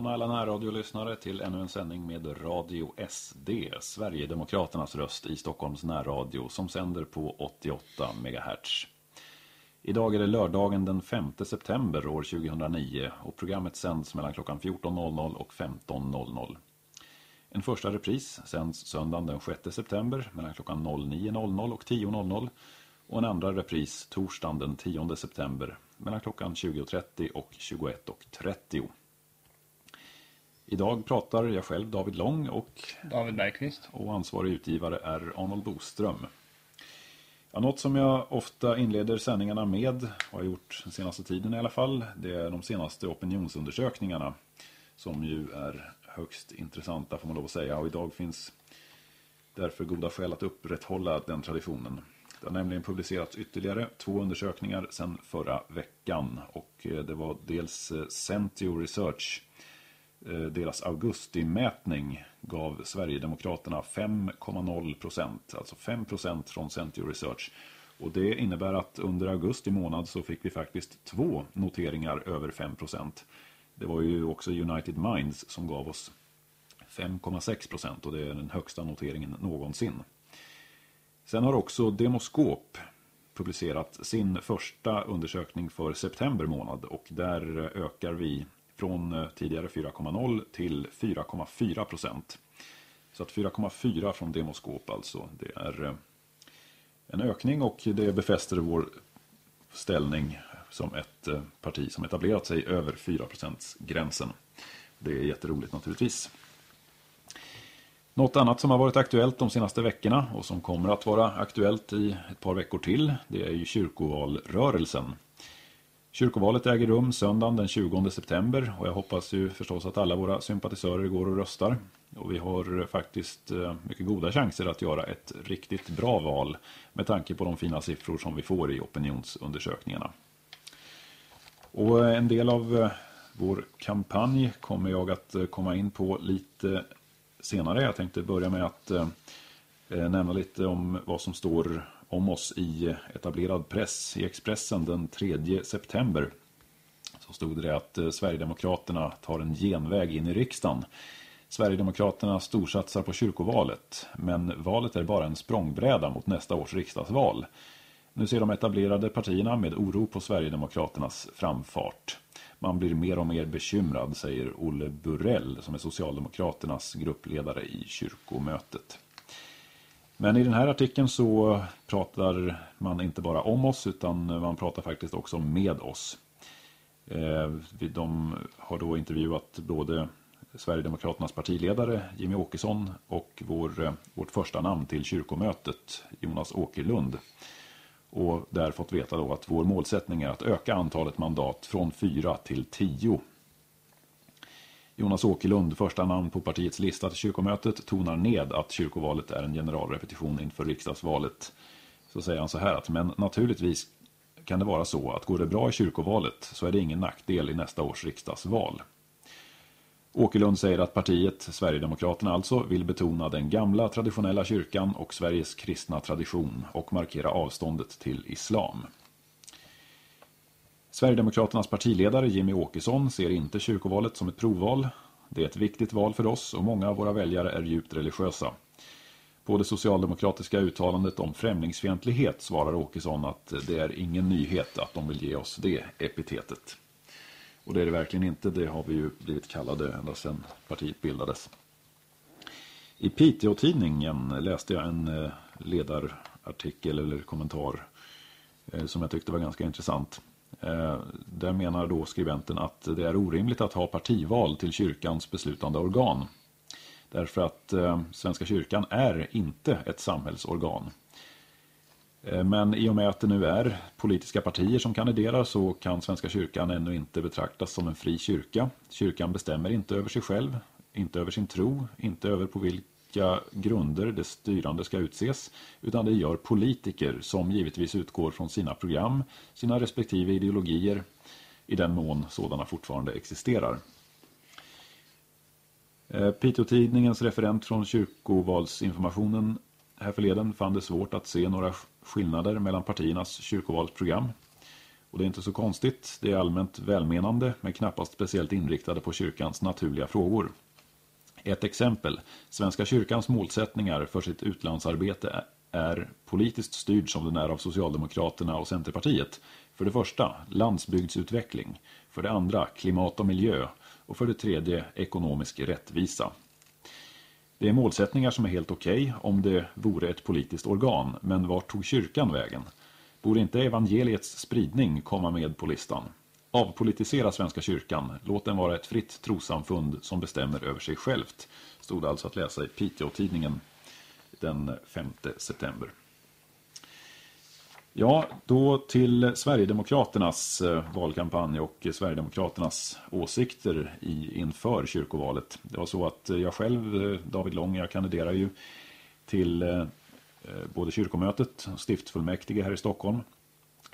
välkomna alla närradiolyssnare till ännu en sändning med Radio SD, Sverigedemokraternas röst i Stockholms närradio som sänder på 88 MHz. Idag är det lördagen den 5 september år 2009 och programmet sänds mellan klockan 14.00 och 15.00. En första repris sänds söndagen den 6 september mellan klockan 09.00 och 10.00 och en andra repris torsdagen den 10 september mellan klockan 20.30 och 21.30. Idag pratar jag själv David Lång och David Bergqvist. Och ansvarig utgivare är Arnold Boström. Ja, något som jag ofta inleder sändningarna med, och har gjort den senaste tiden i alla fall, det är de senaste opinionsundersökningarna. Som ju är högst intressanta får man lov att säga. Och idag finns därför goda skäl att upprätthålla den traditionen. Det har nämligen publicerats ytterligare två undersökningar sedan förra veckan. Och eh, det var dels Centio Research Eh, Eh, deras augustimätning gav Sverigedemokraterna 5,0 procent. Alltså 5 procent från Centio Research. Och det innebär att under augusti månad så fick vi faktiskt två noteringar över 5 procent. Det var ju också United Minds som gav oss 5,6 procent och det är den högsta noteringen någonsin. Sen har också Demoskop publicerat sin första undersökning för september månad och där ökar vi från eh, tidigare 4,0 till 4,4 procent. Så att 4,4 från Demoskop alltså. Det är eh, en ökning och det befäster vår ställning som ett eh, parti som etablerat sig över 4% gränsen. Det är jätteroligt naturligtvis. Något annat som har varit aktuellt de senaste veckorna och som kommer att vara aktuellt i ett par veckor till det är ju kyrkovalrörelsen. Kyrkovalet äger rum söndagen den 20 september och jag hoppas ju förstås att alla våra sympatisörer går och röstar. Och vi har faktiskt eh, mycket goda chanser att göra ett riktigt bra val med tanke på de fina siffror som vi får i opinionsundersökningarna. Och eh, en del av eh, vår kampanj kommer jag att komma in på lite senare. Jag tänkte börja med att nämna lite om vad som står om oss i etablerad press i Expressen den 3 september. Så stod det att eh, Sverigedemokraterna tar en genväg in i riksdagen. Sverigedemokraterna storsatsar på kyrkovalet, men valet är bara en språngbräda mot nästa års riksdagsval. Nu ser de etablerade partierna med oro på Sverigedemokraternas framfart. Man blir mer och mer bekymrad, säger Olle Burrell som är Socialdemokraternas gruppledare i kyrkomötet. Men i den här artikeln så pratar man inte bara om oss utan man pratar faktiskt också med oss. Eh, de har då intervjuat både Sverigedemokraternas partiledare Jimmy Åkesson och vår, eh, vårt första namn till kyrkomötet Jonas Åkerlund. Och där fått veta då att vår målsättning är att öka antalet mandat från fyra till tio Jonas Åkerlund, första namn på partiets lista till kyrkomötet, tonar ned att kyrkovalet är en generalrepetition inför riksdagsvalet. Så säger han så här att, men naturligtvis kan det vara så att går det bra i kyrkovalet så är det ingen nackdel i nästa års riksdagsval. Åkerlund säger att partiet, Sverigedemokraterna alltså, vill betona den gamla traditionella kyrkan och Sveriges kristna tradition och markera avståndet till islam. Sverigedemokraternas partiledare Jimmy Åkesson ser inte kyrkovalet som ett provval. Det är ett viktigt val för oss och många av våra väljare är djupt religiösa. På det socialdemokratiska uttalandet om främlingsfientlighet svarar Åkesson att det är ingen nyhet att de vill ge oss det epitetet. Och det är det verkligen inte, det har vi ju blivit kallade ända sedan partiet bildades. I Piteå-tidningen läste jag en eh, ledarartikel eller kommentar eh, som jag tyckte var ganska intressant. Eh, där menar då skribenten att det är orimligt att ha partival till kyrkans beslutande organ. Därför att eh, Svenska kyrkan är inte ett samhällsorgan. Eh, men i och med att det nu är politiska partier som kandiderar så kan Svenska kyrkan ännu inte betraktas som en fri kyrka. Kyrkan bestämmer inte över sig själv, inte över sin tro, inte över på vilka vilka grunder det styrande ska utses utan det gör politiker som givetvis utgår från sina program, sina respektive ideologier i den mån sådana fortfarande existerar. Eh, Piteå-tidningens referent från kyrkovalsinformationen härförleden fann det svårt att se några skillnader mellan partiernas kyrkovalsprogram. Och det är inte så konstigt, det är allmänt välmenande men knappast speciellt inriktade på kyrkans naturliga frågor. Ett exempel, Svenska kyrkans målsättningar för sitt utlandsarbete är politiskt styrd som den är av Socialdemokraterna och Centerpartiet. För det första, landsbygdsutveckling. För det andra, klimat och miljö. Och för det tredje, ekonomisk rättvisa. Det är målsättningar som är helt okej okay om det vore ett politiskt organ, men vart tog kyrkan vägen? Borde inte evangeliets spridning komma med på listan? Avpolitisera Svenska kyrkan, låt den vara ett fritt trosamfund som bestämmer över sig självt, stod alltså att läsa i Piteå-tidningen den 5 september. Ja, då till Sverigedemokraternas eh, valkampanj och Sverigedemokraternas åsikter i, inför kyrkovalet. Det var så att eh, jag själv, eh, David Lång, jag kandiderar ju till både kyrkomötet, och stiftsfullmäktige här i Stockholm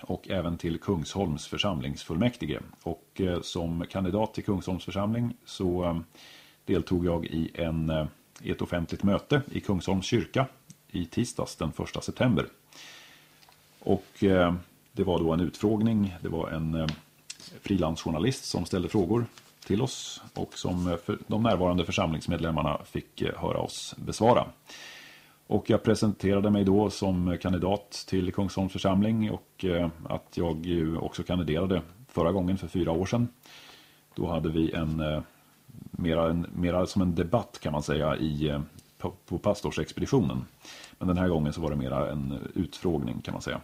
och även till Kungsholms församlingsfullmäktige. Och eh, som kandidat till Kungsholms församling så eh, deltog jag i, en, i ett offentligt möte i Kungsholms kyrka i tisdags den 1 september. Och det var då en utfrågning. Det var en frilansjournalist som ställde frågor till oss och som de närvarande församlingsmedlemmarna fick höra oss besvara. Och jag presenterade mig då som kandidat till Kungsholms församling och eh, att jag ju också kandiderade förra gången för fyra år sedan. Då hade vi en eh, mera, en, mera som en debatt kan man säga i, eh, på, på pastorsexpeditionen. Men den här gången så var det mera en utfrågning kan man säga.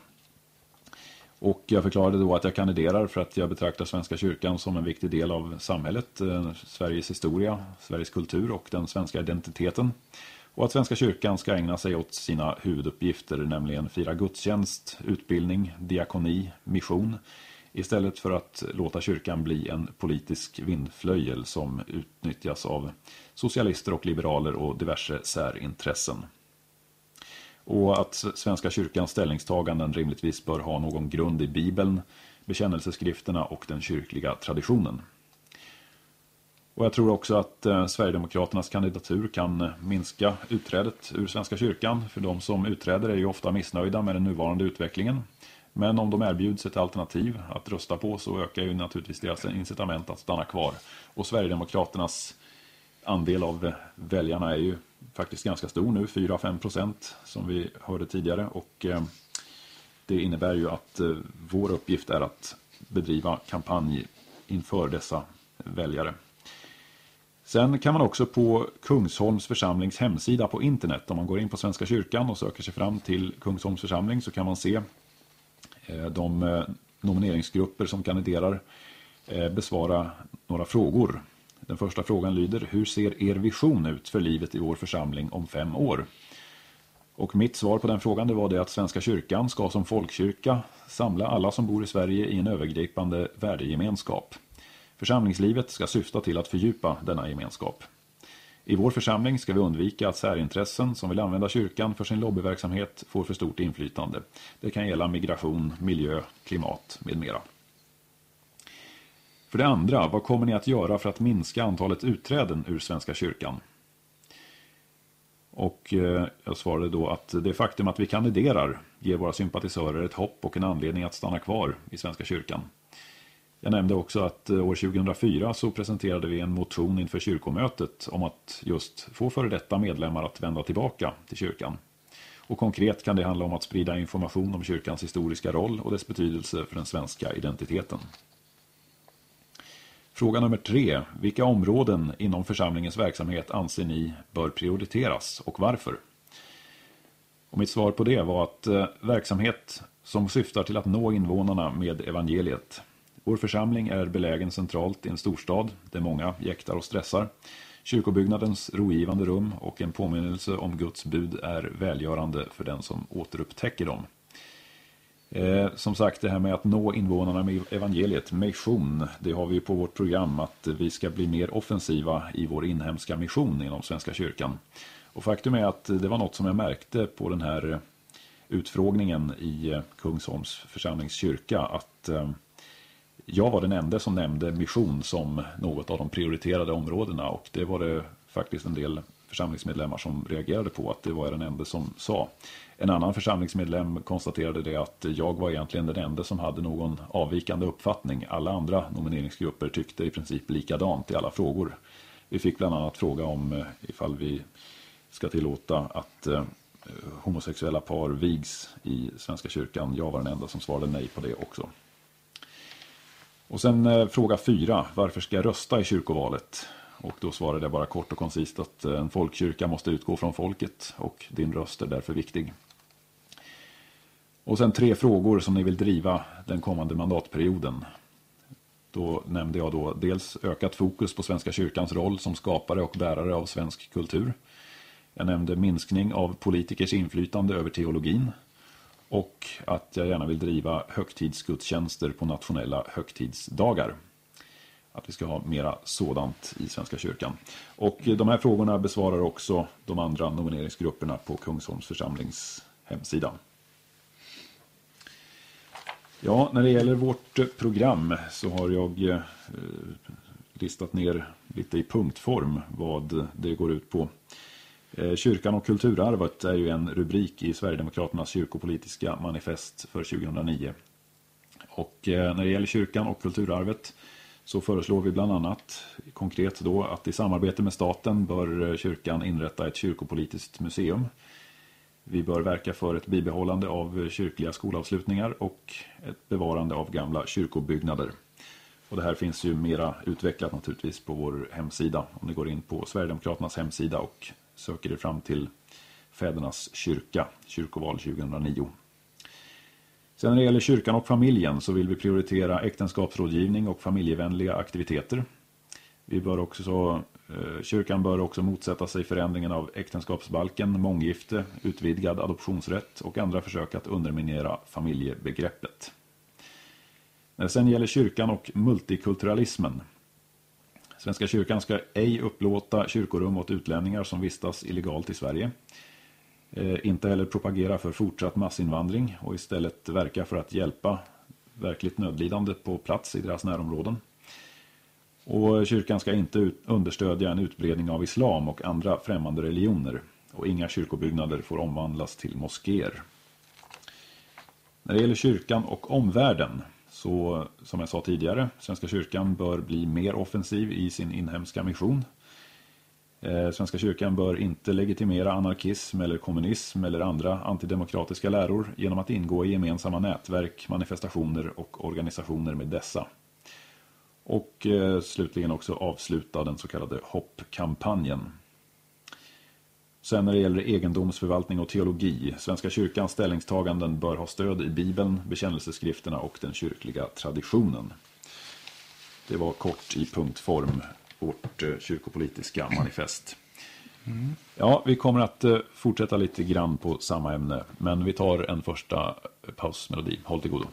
Och jag förklarade då att jag kandiderar för att jag betraktar Svenska kyrkan som en viktig del av samhället, Sveriges historia, Sveriges kultur och den svenska identiteten. Och att Svenska kyrkan ska ägna sig åt sina huvuduppgifter, nämligen fira gudstjänst, utbildning, diakoni, mission, istället för att låta kyrkan bli en politisk vindflöjel som utnyttjas av socialister och liberaler och diverse särintressen. Och att Svenska kyrkans ställningstaganden rimligtvis bör ha någon grund i Bibeln, bekännelseskrifterna och den kyrkliga traditionen. Och jag tror också att eh, Sverigedemokraternas kandidatur kan eh, minska utträdet ur Svenska kyrkan. För de som utträder är ju ofta missnöjda med den nuvarande utvecklingen. Men om de erbjuds ett alternativ att rösta på så ökar ju naturligtvis deras incitament att stanna kvar. Och Sverigedemokraternas andel av eh, väljarna är ju faktiskt ganska stor nu, 4-5 procent som vi hörde tidigare. Och eh, det innebär ju att eh, vår uppgift är att bedriva kampanj inför dessa väljare. Sen kan man också på Kungsholms församlings hemsida på internet, om man går in på Svenska kyrkan och söker sig fram till Kungsholms församling så kan man se eh, de eh, nomineringsgrupper som kandiderar eh, besvara några frågor den första frågan lyder, hur ser er vision ut för livet i vår församling om fem år? Och mitt svar på den frågan det var det att Svenska kyrkan ska som folkkyrka samla alla som bor i Sverige i en övergripande värdegemenskap. Församlingslivet ska syfta till att fördjupa denna gemenskap. I vår församling ska vi undvika att särintressen som vill använda kyrkan för sin lobbyverksamhet får för stort inflytande. Det kan gälla migration, miljö, klimat med mera. För det andra, vad kommer ni att göra för att minska antalet utträden ur Svenska kyrkan? Och eh, jag svarade då att det faktum att vi kandiderar ger våra sympatisörer ett hopp och en anledning att stanna kvar i Svenska kyrkan. Jag nämnde också att eh, år 2004 så presenterade vi en motion inför kyrkomötet om att just få före detta medlemmar att vända tillbaka till kyrkan. Och konkret kan det handla om att sprida information om kyrkans historiska roll och dess betydelse för den svenska identiteten. Fråga nummer tre. Vilka områden inom församlingens verksamhet anser ni bör prioriteras och varför? Och mitt svar på det var att eh, verksamhet som syftar till att nå invånarna med evangeliet. Vår församling är belägen centralt i en storstad där många jäktar och stressar. Kyrkobyggnadens rogivande rum och en påminnelse om Guds bud är välgörande för den som återupptäcker dem. Eh, som sagt, det här med att nå invånarna med evangeliet, mission, det har vi på vårt program att vi ska bli mer offensiva i vår inhemska mission inom Svenska kyrkan. Och faktum är att det var något som jag märkte på den här utfrågningen i eh, Kungsholms församlingskyrka att eh, jag var den enda som nämnde mission som något av de prioriterade områdena och det var det faktiskt en del församlingsmedlemmar som reagerade på att det var jag den enda som sa. En annan församlingsmedlem konstaterade det att jag var egentligen den enda som hade någon avvikande uppfattning. Alla andra nomineringsgrupper tyckte i princip likadant i alla frågor. Vi fick bland annat fråga om eh, ifall vi ska tillåta att eh, homosexuella par vigs i Svenska kyrkan. Jag var den enda som svarade nej på det också. Och sen eh, fråga fyra. Varför ska jag rösta i kyrkovalet? Och då svarade jag bara kort och koncist att eh, en folkkyrka måste utgå från folket och din röst är därför viktig. Och sen tre frågor som ni vill driva den kommande mandatperioden. Då nämnde jag då dels ökat fokus på Svenska kyrkans roll som skapare och bärare av svensk kultur. Jag nämnde minskning av politikers inflytande över teologin. Och att jag gärna vill driva högtidsgudstjänster på nationella högtidsdagar. Att vi ska ha mera sådant i Svenska kyrkan. Och eh, de här frågorna besvarar också de andra nomineringsgrupperna på Kungsholms församlings hemsida. Ja, när det gäller vårt eh, program så har jag eh, listat ner lite i punktform vad det går ut på. Eh, kyrkan och kulturarvet är ju en rubrik i Sverigedemokraternas kyrkopolitiska manifest för 2009. Och eh, när det gäller kyrkan och kulturarvet så föreslår vi bland annat konkret då att i samarbete med staten bör eh, kyrkan inrätta ett kyrkopolitiskt museum vi bör verka för ett bibehållande av kyrkliga skolavslutningar och ett bevarande av gamla kyrkobyggnader. Och det här finns ju mera utvecklat naturligtvis på vår hemsida. Om ni går in på Sverigedemokraternas hemsida och söker er fram till Fädernas kyrka, kyrkoval 2009. Sen när det gäller kyrkan och familjen så vill vi prioritera äktenskapsrådgivning och familjevänliga aktiviteter. Vi bör också eh, kyrkan bör också motsätta sig förändringen av äktenskapsbalken, månggifte, utvidgad adoptionsrätt och andra försök att underminera familjebegreppet. När det sen gäller kyrkan och multikulturalismen. Svenska kyrkan ska ej upplåta kyrkorum åt utlänningar som vistas illegalt i Sverige. Eh, inte heller propagera för fortsatt massinvandring och istället verka för att hjälpa verkligt nödlidande på plats i deras närområden. Och kyrkan ska inte understödja en utbredning av islam och andra främmande religioner. Och inga kyrkobyggnader får omvandlas till moskéer. När det gäller kyrkan och omvärlden så, som jag sa tidigare, Svenska kyrkan bör bli mer offensiv i sin inhemska mission. Eh, Svenska kyrkan bör inte legitimera anarkism eller kommunism eller andra antidemokratiska läror genom att ingå i gemensamma nätverk, manifestationer och organisationer med dessa. Och eh, slutligen också avsluta den så kallade hoppkampanjen. Sen när det gäller egendomsförvaltning och teologi. Svenska kyrkans ställningstaganden bör ha stöd i Bibeln, bekännelseskrifterna och den kyrkliga traditionen. Det var kort i punktform vårt eh, kyrkopolitiska manifest. Mm. Ja, vi kommer att eh, fortsätta lite grann på samma ämne. Men vi tar en första pausmelodi. Håll till godo.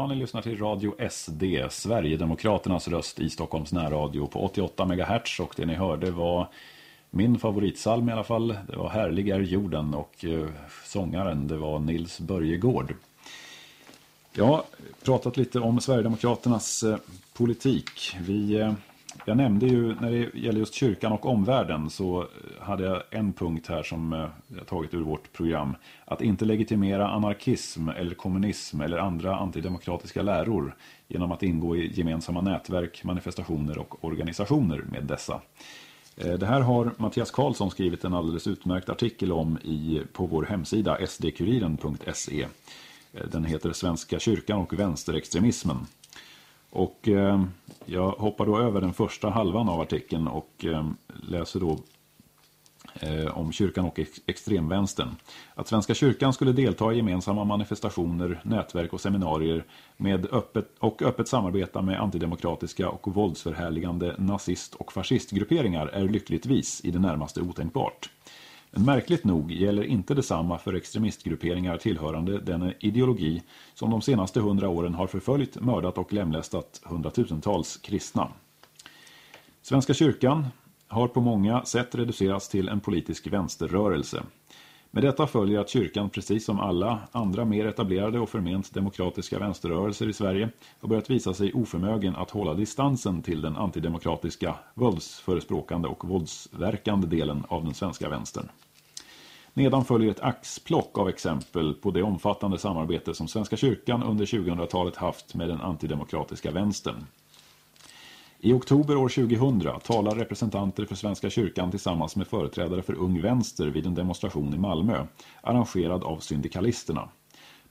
Ja, ni lyssnar till Radio SD, Sverigedemokraternas röst i Stockholms närradio på 88 MHz och det ni hörde var min favoritsalm i alla fall. Det var Härlig är jorden och eh, sångaren det var Nils Börjegård. Jag har pratat lite om Sverigedemokraternas eh, politik. Vi, eh, jag nämnde ju när det gäller just kyrkan och omvärlden så hade jag en punkt här som eh, jag tagit ur vårt program. Att inte legitimera anarkism eller kommunism eller andra antidemokratiska läror genom att ingå i gemensamma nätverk, manifestationer och organisationer med dessa. Eh, det här har Mattias Karlsson skrivit en alldeles utmärkt artikel om i, på vår hemsida sdkuriren.se. Eh, den heter Svenska kyrkan och vänsterextremismen. Och eh, jag hoppar då över den första halvan av artikeln och eh, läser då eh, om kyrkan och ex extremvänstern. Att Svenska kyrkan skulle delta i gemensamma manifestationer, nätverk och seminarier med öppet, och öppet samarbeta med antidemokratiska och våldsförhärligande nazist- och fascistgrupperingar är lyckligtvis i det närmaste otänkbart. Men märkligt nog gäller inte detsamma för extremistgrupperingar tillhörande den ideologi som de senaste hundra åren har förföljt, mördat och lemlästat hundratusentals kristna. Svenska kyrkan har på många sätt reducerats till en politisk vänsterrörelse. Med detta följer att kyrkan, precis som alla andra mer etablerade och förment demokratiska vänsterrörelser i Sverige, har börjat visa sig oförmögen att hålla distansen till den antidemokratiska, våldsförespråkande och våldsverkande delen av den svenska vänstern. Nedan följer ett axplock av exempel på det omfattande samarbete som Svenska kyrkan under 2000-talet haft med den antidemokratiska vänstern. I oktober år 2000 talar representanter för Svenska kyrkan tillsammans med företrädare för Ung Vänster vid en demonstration i Malmö, arrangerad av syndikalisterna.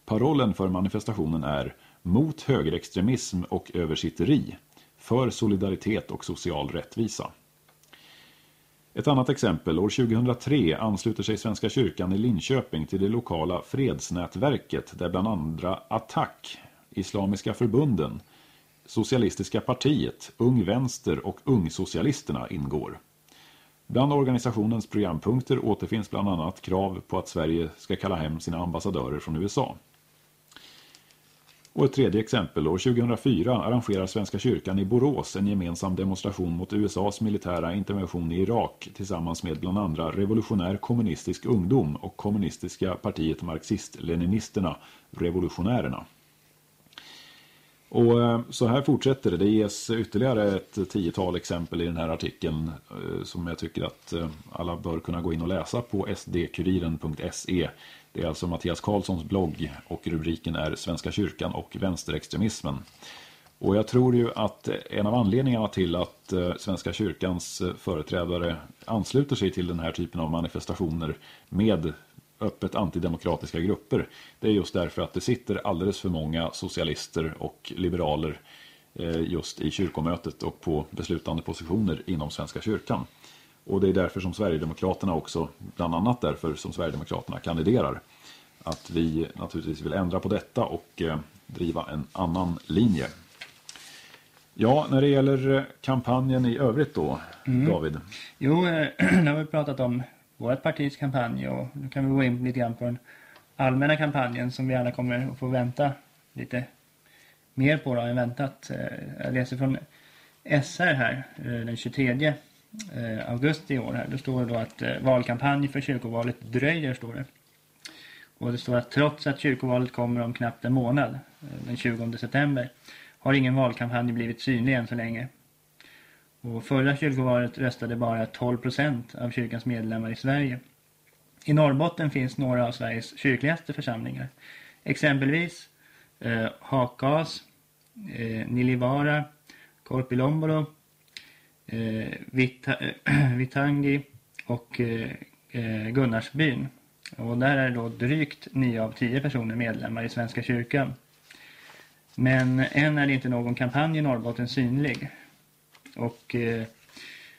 Parollen för manifestationen är mot högerextremism och översitteri, för solidaritet och social rättvisa. Ett annat exempel, år 2003 ansluter sig Svenska kyrkan i Linköping till det lokala fredsnätverket där bland andra Attack, Islamiska förbunden, Socialistiska partiet, Ung Vänster och Ungsocialisterna ingår. Bland organisationens programpunkter återfinns bland annat krav på att Sverige ska kalla hem sina ambassadörer från USA. Och ett tredje exempel, år 2004 arrangerar Svenska kyrkan i Borås en gemensam demonstration mot USAs militära intervention i Irak tillsammans med bland andra Revolutionär kommunistisk ungdom och kommunistiska partiet Marxist-Leninisterna, Revolutionärerna. Och eh, så här fortsätter det. Det ges ytterligare ett tiotal exempel i den här artikeln eh, som jag tycker att eh, alla bör kunna gå in och läsa på sdkuriren.se. Det är alltså Mattias Karlssons blogg och rubriken är Svenska kyrkan och vänsterextremismen. Och jag tror ju att en av anledningarna till att Svenska kyrkans företrädare ansluter sig till den här typen av manifestationer med öppet antidemokratiska grupper. Det är just därför att det sitter alldeles för många socialister och liberaler eh, just i kyrkomötet och på beslutande positioner inom Svenska kyrkan. Och det är därför som Sverigedemokraterna också, bland annat därför som Sverigedemokraterna kandiderar. Att vi naturligtvis vill ändra på detta och eh, driva en annan linje. Ja, när det gäller eh, kampanjen i övrigt då, mm. David? Jo, det har vi pratat om vårt partis kampanj och nu kan vi gå in lite grann på den allmänna kampanjen som vi alla kommer att få vänta lite mer på då än väntat. Eh, jag läser från SR här eh, den 23 eh, augusti i år här. Då står det då att valkampanj för kyrkovalet dröjer står det. Och det står att trots att kyrkovalet kommer om knappt en månad, den 20 september, har ingen valkampanj blivit synlig än så länge. Och förra kyrkovalet röstade bara 12 procent av kyrkans medlemmar i Sverige. I Norrbotten finns några av Sveriges kyrkligaste församlingar. Exempelvis eh, Hakas, eh, Nilivara, Korpilombolo, eh, Vita, eh, Vitangi och eh, eh, Gunnarsbyn. Och där är då drygt 9 av 10 personer medlemmar i Svenska kyrkan. Men än är det inte någon kampanj i Norrbotten synlig. Och eh,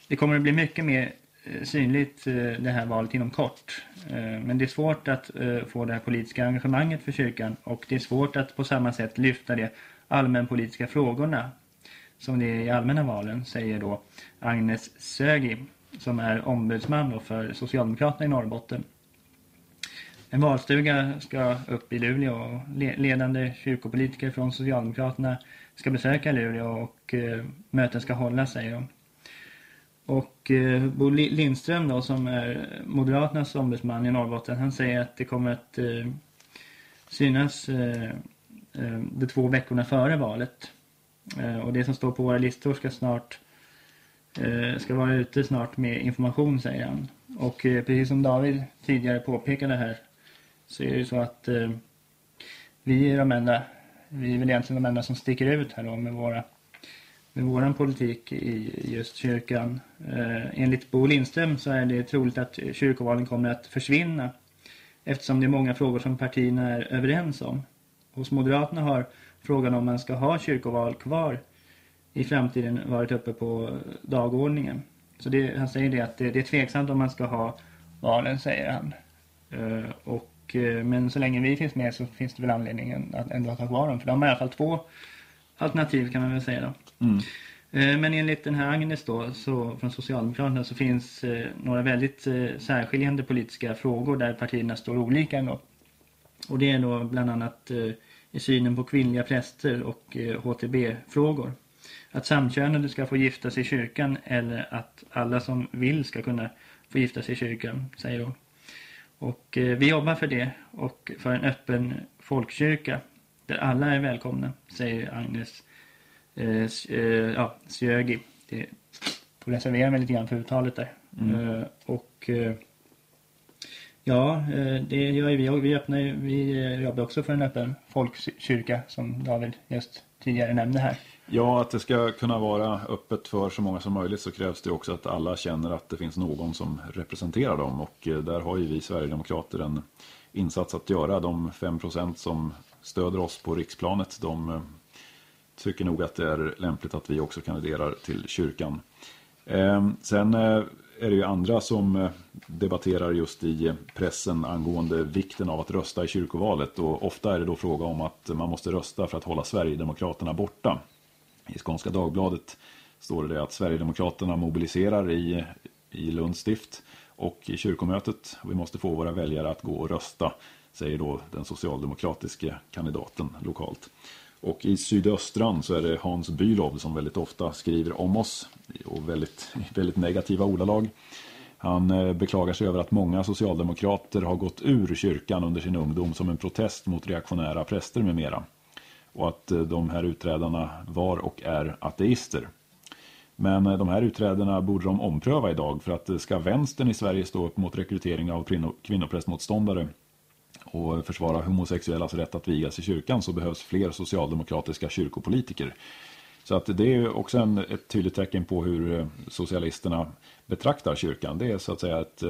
det kommer att bli mycket mer eh, synligt eh, det här valet inom kort. Eh, men det är svårt att eh, få det här politiska engagemanget för kyrkan och det är svårt att på samma sätt lyfta de allmänpolitiska frågorna som det är i allmänna valen, säger då Agnes Sögi som är ombudsman för Socialdemokraterna i Norrbotten. en valstuga ska upp i Luleå och ledande kyrkopolitiker från Socialdemokraterna ska besöka Luleå och eh, möten ska hållas, säger de. Och eh, Bo Lindström då, som är Moderaternas ombudsman i Norrbotten, han säger att det kommer att eh, synas eh, eh, de två veckorna före valet. Eh, och det som står på våra listor ska snart eh, ska vara ute snart med information, säger han. Och eh, precis som David tidigare påpekade här så är det ju så att eh, vi är de enda, vi är väl egentligen de enda som sticker ut här då med våra med våran politik i just kyrkan. Eh, enligt Bo Lindström så är det troligt att kyrkovalen kommer att försvinna eftersom det är många frågor som partierna är överens om. Hos Moderaterna har frågan om man ska ha kyrkoval kvar i framtiden varit uppe på dagordningen. Så det, han säger det att det, det, är tveksamt om man ska ha valen, säger han. Eh, och, eh, men så länge vi finns med så finns det väl anledning att ändå ha kvar dem. För de har i alla fall två alternativ kan man väl säga då. Mm. Eh, men enligt den här Agnes då, så, från Socialdemokraterna så finns eh, några väldigt eh, särskiljande politiska frågor där partierna står olika ändå. Och det är då bland annat eh, i synen på kvinnliga präster och eh, HTB-frågor. Att samkönade ska få gifta sig i kyrkan eller att alla som vill ska kunna få gifta sig i kyrkan, säger de. Och eh, vi jobbar för det och för en öppen folkkyrka där alla är välkomna, säger Agnes eh, eh, ja, Sjögi. Det får reservera mig lite grann för uttalet där. Mm. Eh, och ja, det gör vi. Vi, öppnar, vi jobbar också för en öppen folkkyrka som David just tidigare nämnde här. Ja, att det ska kunna vara öppet för så många som möjligt så krävs det också att alla känner att det finns någon som representerar dem. Och eh, där har ju vi Sverigedemokrater en insats att göra. De 5% som stöder oss på riksplanet. De eh, tycker nog att det är lämpligt att vi också kandiderar till kyrkan. Ehm, sen eh, är det ju andra som debatterar just i pressen angående vikten av att rösta i kyrkovalet. Och ofta är det då fråga om att man måste rösta för att hålla Sverigedemokraterna borta. I Skånska Dagbladet står det att Sverigedemokraterna mobiliserar i, i Lunds stift och i kyrkomötet. Vi måste få våra väljare att gå och rösta säger då den socialdemokratiska kandidaten lokalt. Och i sydöstran så är det Hans Bylov som väldigt ofta skriver om oss och väldigt, väldigt negativa ordalag. Han eh, beklagar sig över att många socialdemokrater har gått ur kyrkan under sin ungdom som en protest mot reaktionära präster med mera. Och att eh, de här utträdarna var och är ateister. Men eh, de här uträdarna borde de ompröva idag för att eh, ska vänstern i Sverige stå upp mot rekrytering av kvinnoprästmotståndare och försvara homosexuellas rätt att vigas i kyrkan så behövs fler socialdemokratiska kyrkopolitiker. Så att det är också en, ett tydligt tecken på hur socialisterna betraktar kyrkan. Det är så att säga ett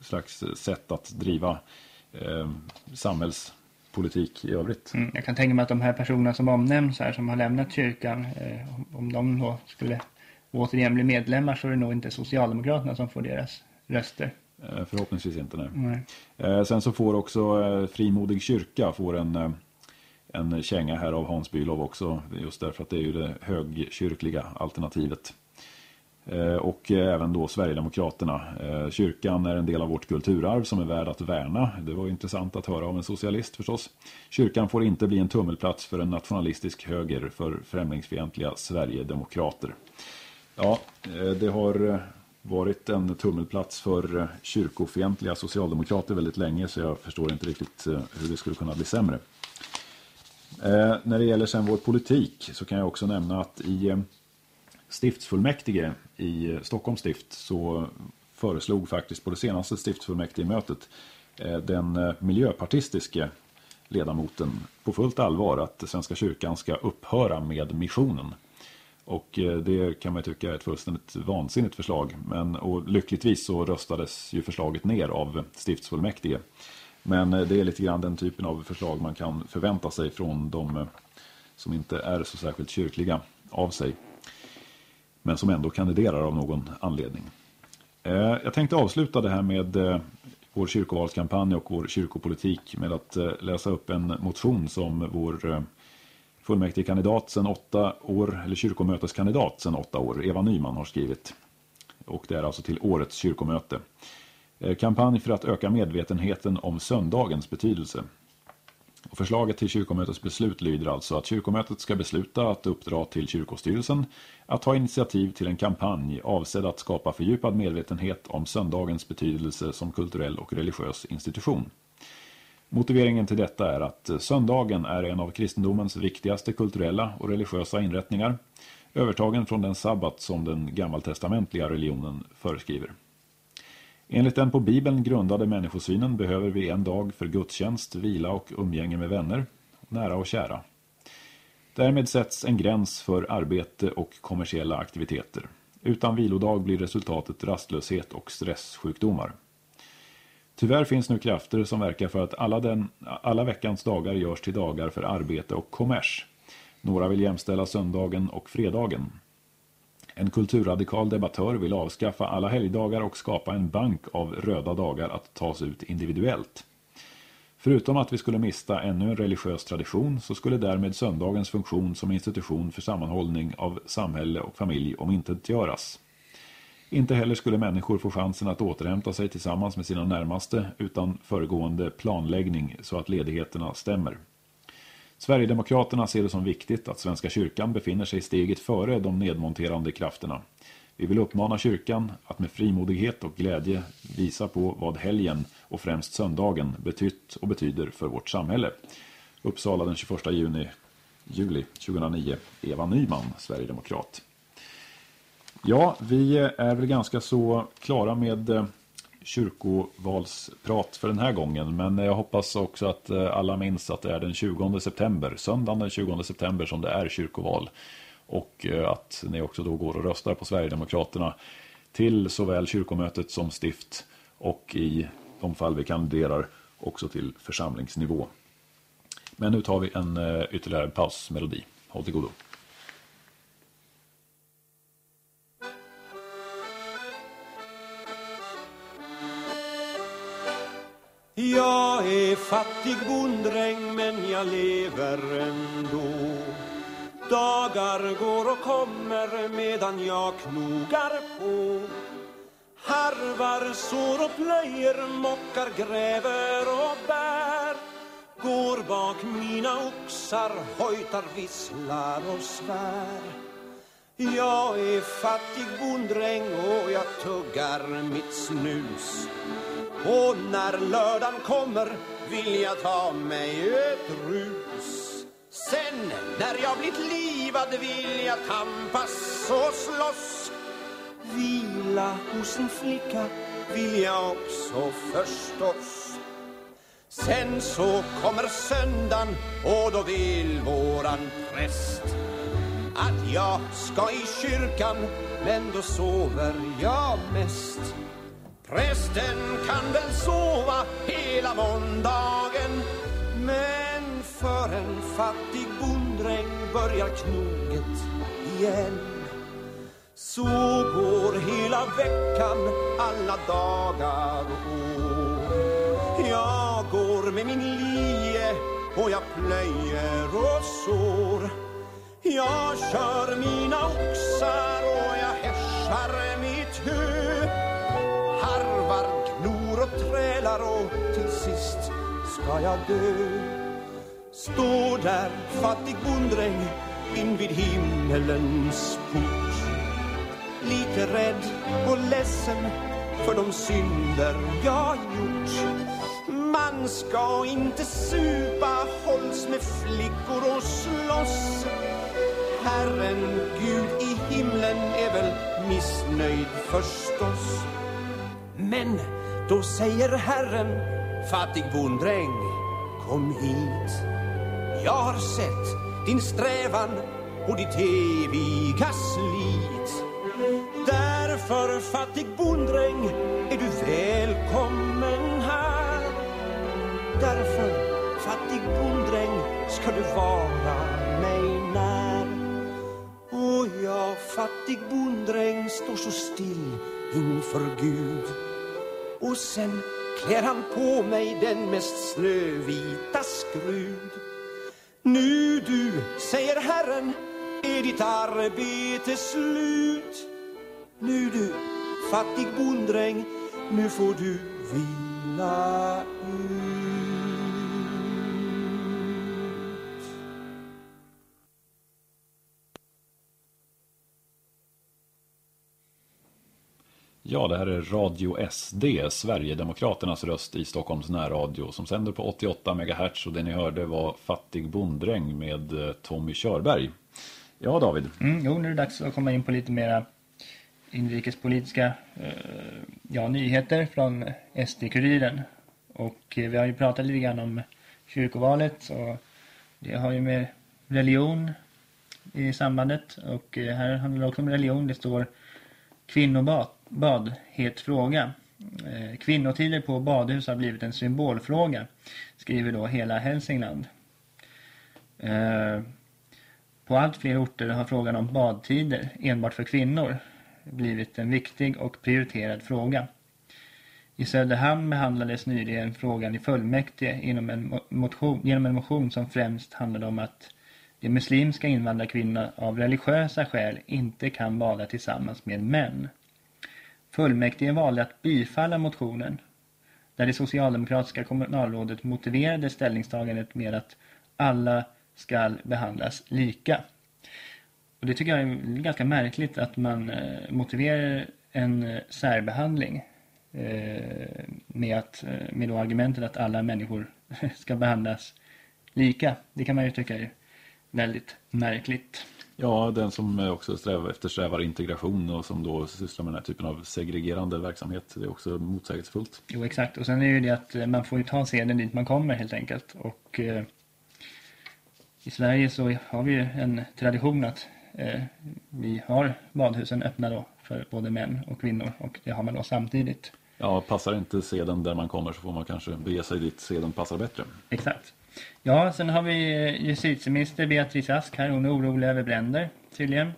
slags sätt att driva eh, samhällspolitik i övrigt. Mm, jag kan tänka mig att de här personerna som omnämns här som har lämnat kyrkan, eh, om de då skulle återigen bli medlemmar så är det nog inte Socialdemokraterna som får deras röster. Eh, förhoppningsvis inte, nej. nej. Eh, sen så får också eh, Frimodig kyrka får en, en känga här av Hans Bylov också. Just därför att det är ju det högkyrkliga alternativet. Eh, och även då Sverigedemokraterna. Eh, kyrkan är en del av vårt kulturarv som är värd att värna. Det var intressant att höra av en socialist förstås. Kyrkan får inte bli en tummelplats för en nationalistisk höger för främlingsfientliga Sverigedemokrater. Ja, eh, det har varit en tummelplats för kyrkofientliga socialdemokrater väldigt länge så jag förstår inte riktigt hur det skulle kunna bli sämre. När det gäller sen vår politik så kan jag också nämna att i stiftsfullmäktige i Stockholms stift så föreslog faktiskt på det senaste stiftsfullmäktigemötet eh, den eh, miljöpartistiske ledamoten på fullt allvar att Svenska kyrkan ska upphöra med missionen. Och eh, det kan man tycka är ett fullständigt vansinnigt förslag. Men, och lyckligtvis så röstades ju förslaget ner av stiftsfullmäktige. Men det är lite grann den typen av förslag man kan förvänta sig från de som inte är så särskilt kyrkliga av sig. Men som ändå kandiderar av någon anledning. Eh, jag tänkte avsluta det här med eh, vår kyrkovalskampanj och vår kyrkopolitik med att eh, läsa upp en motion som vår fullmäktigekandidat sedan åtta år, eller kyrkomöteskandidat sedan åtta år, Eva Nyman har skrivit. Och det är alltså till årets kyrkomöte. Kampanj för att öka medvetenheten om söndagens betydelse. Och förslaget till kyrkomötets beslut lyder alltså att kyrkomötet ska besluta att uppdra till kyrkostyrelsen att ta initiativ till en kampanj avsedd att skapa fördjupad medvetenhet om söndagens betydelse som kulturell och religiös institution. Motiveringen till detta är att söndagen är en av kristendomens viktigaste kulturella och religiösa inrättningar, övertagen från den sabbat som den gammaltestamentliga religionen föreskriver. Enligt den på Bibeln grundade människosynen behöver vi en dag för gudstjänst, vila och umgänge med vänner, nära och kära. Därmed sätts en gräns för arbete och kommersiella aktiviteter. Utan vilodag blir resultatet rastlöshet och stresssjukdomar. Tyvärr finns nu krafter som verkar för att alla, den, alla veckans dagar görs till dagar för arbete och kommers. Några vill jämställa söndagen och fredagen. En kulturradikal debattör vill avskaffa alla helgdagar och skapa en bank av röda dagar att tas ut individuellt. Förutom att vi skulle mista ännu en religiös tradition så skulle därmed söndagens funktion som institution för sammanhållning av samhälle och familj omintetgöras. Inte heller skulle människor få chansen att återhämta sig tillsammans med sina närmaste utan föregående planläggning så att ledigheterna stämmer. Sverigedemokraterna ser det som viktigt att Svenska kyrkan befinner sig steget före de nedmonterande krafterna. Vi vill uppmana kyrkan att med frimodighet och glädje visa på vad helgen och främst söndagen betytt och betyder för vårt samhälle. Uppsala den 21 juni, juli 2009. Eva Nyman, Sverigedemokrat. Ja, vi är väl ganska så klara med eh, kyrkovalsprat för den här gången. Men jag hoppas också att eh, alla minns att det är den 20 september, söndagen den 20 september som det är kyrkoval. Och eh, att ni också då går och röstar på Sverigedemokraterna till såväl kyrkomötet som stift och i de fall vi kandiderar också till församlingsnivå. Men nu tar vi en eh, ytterligare pausmelodi. Håll till godo. Jag är fattig bonddräng men jag lever ändå. Dagar går och kommer medan jag knogar på. Harvar, sår och plöjer, mockar, gräver och bär. Går bak mina oxar, hojtar, visslar och svär. Jag är fattig bonddräng och jag tuggar mitt snus och när lördagen kommer vill jag ta mig ett rus. Sen när jag blivit livad vill jag tampas och slåss. Vila hos en flicka vill jag också förstås. Sen så kommer söndagen och då vill våran präst att jag ska i kyrkan men då sover jag mest. Prästen kan väl sova hela måndagen. Men för en fattig bonddräng börjar knoget igen. Så går hela veckan, alla dagar och år. Jag går med min lie och jag plöjer och sår. Jag kör mina oxar och jag hässjar mitt hö trälar och till sist ska jag dö. Står där, fattig bonddräng, invid himmelens port. Lite rädd och ledsen för de synder jag gjort. Man ska inte supa, hålls med flickor och slåss. Herren Gud i himlen är väl missnöjd förstås. Men då säger Herren, fattig bonddräng, kom hit. Jag har sett din strävan och ditt eviga slit. Därför, fattig bonddräng, är du välkommen här. Därför, fattig bonddräng, ska du vara mig när. Och jag, fattig bonddräng, står så still inför Gud och sen klär han på mig den mest snövita skrud Nu du, säger Herren, är ditt arbete slut Nu du, fattig bonddräng, nu får du vila ut. Ja, det här är Radio SD, Sverigedemokraternas röst i Stockholms närradio som sänder på 88 MHz och det ni hörde var Fattig bonddräng med eh, Tommy Körberg. Ja, David. Mm, jo, nu är det dags att komma in på lite mera inrikespolitiska eh, ja, nyheter från SD-kuriren. Och eh, vi har ju pratat lite grann om kyrkovalet och det har ju med religion i sambandet. Och eh, här handlar det också om religion. Det står kvinnobat bad, het fråga. Eh, kvinnotider på badhus har blivit en symbolfråga, skriver då hela Hälsingland. Eh, på allt fler orter har frågan om badtider enbart för kvinnor blivit en viktig och prioriterad fråga. I Söderhamn behandlades nyligen frågan i fullmäktige genom en motion, genom en motion som främst handlade om att de muslimska invandrarkvinnorna av religiösa skäl inte kan bada tillsammans med män. Fullmäktige valde att bifalla motionen där det socialdemokratiska kommunalrådet motiverade ställningstagandet med att alla ska behandlas lika. Och det tycker jag är ganska märkligt att man eh, motiverar en eh, särbehandling eh, med, att, eh, med då argumentet att alla människor ska behandlas lika. Det kan man ju tycka är väldigt märkligt. Ja, den som också strävar, eftersträvar integration och som då sysslar med den här typen av segregerande verksamhet. Det är också motsägelsefullt. Jo, exakt. Och sen är ju det att man får ju ta seden dit man kommer helt enkelt. Och eh, i Sverige så har vi ju en tradition att eh, vi har badhusen öppna då för både män och kvinnor. Och det har man då samtidigt. Ja, passar inte seden där man kommer så får man kanske bege sig dit seden passar bättre. Exakt. Ja, sen har vi eh, justitieminister Beatrice Ask här. Hon är orolig över bränder tydligen.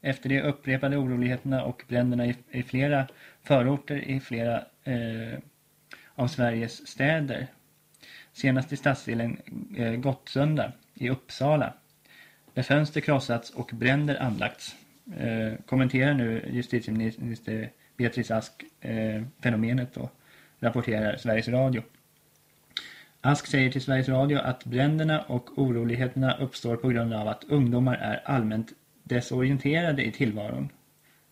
Efter de upprepade oroligheterna och bränderna i, i flera förorter i flera eh, av Sveriges städer. Senast i stadsdelen eh, Gottsunda i Uppsala. Där fönster krossats och bränder anlagts. Eh, kommenterar nu justitieminister Beatrice Ask eh, fenomenet och rapporterar Sveriges Radio. Ask säger till Sveriges Radio att bränderna och oroligheterna uppstår på grund av att ungdomar är allmänt desorienterade i tillvaron.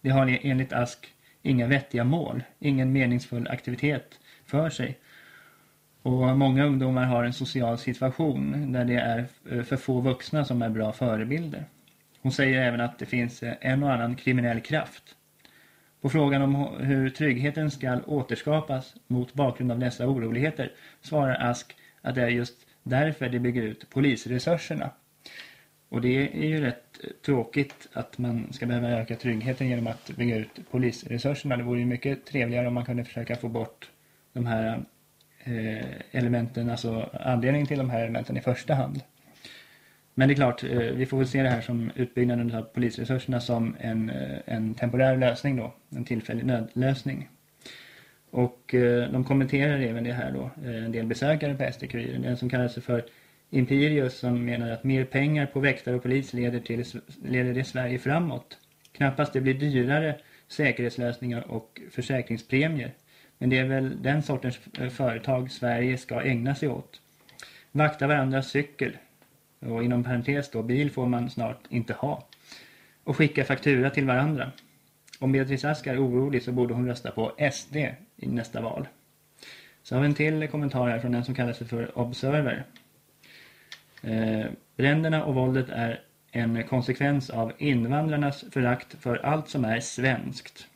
De har e- enligt Ask inga vettiga mål, ingen meningsfull aktivitet för sig. Och många ungdomar har en social situation där det är eh, för få vuxna som är bra förebilder. Hon säger även att det finns eh, en och annan kriminell kraft. På frågan om hur tryggheten ska återskapas mot bakgrund av dessa oroligheter svarar Ask att det är just därför de bygger ut polisresurserna. Och det är ju rätt tråkigt att man ska behöva öka tryggheten genom att bygga ut polisresurserna. Det vore ju mycket trevligare om man kunde försöka få bort de här eh, elementen, alltså anledningen till de här elementen i första hand. Men det är klart, eh, vi får väl se det här som utbyggnaden av polisresurserna som en, eh, en temporär lösning då, en tillfällig nödlösning. Och eh, de kommenterar även det här då, eh, en del besökare på SD-kuriren. Den som kallar sig för Imperius som menar att mer pengar på väktare och polis leder, till, leder det Sverige framåt. Knappast det blir dyrare säkerhetslösningar och försäkringspremier. Men det är väl den sortens eh, företag Sverige ska ägna sig åt. Vakta varandras cykel. Och inom parentes då, bil får man snart inte ha. Och skicka faktura till varandra. Om Beatrice Ask är orolig så borde hon rösta på SD i nästa val. Så har vi en till kommentar här från den som kallar sig för Observer. Eh, bränderna och våldet är en konsekvens av invandrarnas förakt för allt som är svenskt.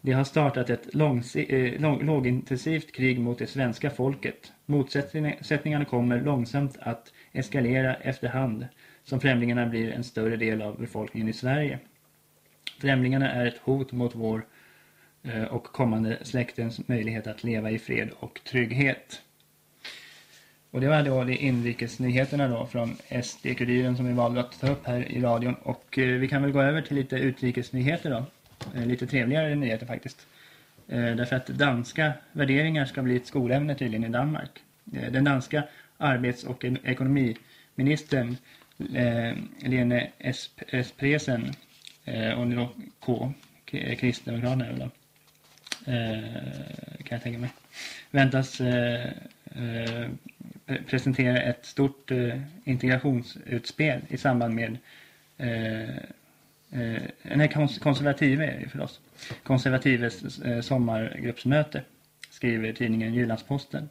De har startat ett eh, lågintensivt krig mot det svenska folket. Motsättningarna kommer långsamt att eskalera efterhand som främlingarna blir en större del av befolkningen i Sverige. Främlingarna är ett hot mot vår eh, Eh, och kommande släktens möjlighet att leva i fred och trygghet. Och det var då de inrikesnyheterna då från SD-kuriren som vi valde att ta upp här i radion. Och eh, vi kan väl gå över till lite utrikesnyheter då. Eh, lite trevligare nyheter faktiskt. Därför att danska värderingar ska bli ett skolämne tydligen i Danmark. Den danska arbets- och ekonomiministern Lene Espresen eh, och då K, Kristdemokraterna då, Eh, kan jag tänka mig, väntas eh, eh, presentera ett stort integrationsutspel i samband med nej, konservative, förlåt, konservatives sommargruppsmöte, skriver tidningen Jyllandsposten.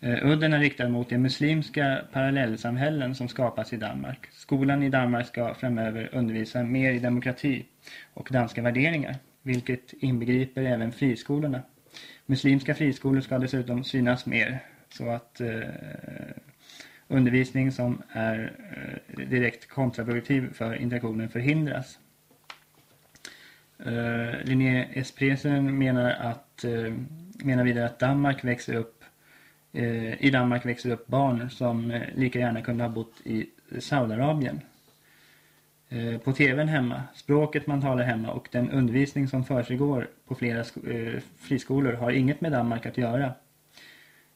Udden är riktad mot de muslimska parallellsamhällen som skapas i Danmark. Skolan i Danmark ska framöver undervisa mer i demokrati och danska värderingar, vilket inbegriper även friskolorna. Muslimska friskolor ska dessutom synas mer, så att eh, undervisning som är eh, direkt kontraproduktiv för integrationen förhindras. Eh, Linné Espresen menar, att, eh, menar vidare att Danmark växer upp eh, i Danmark växer upp barn som eh, lika gärna kunde ha bott i Saudiarabien. Eh, på tvn hemma, språket man talar hemma och den undervisning som försiggår på flera friskolor har inget med Danmark att göra.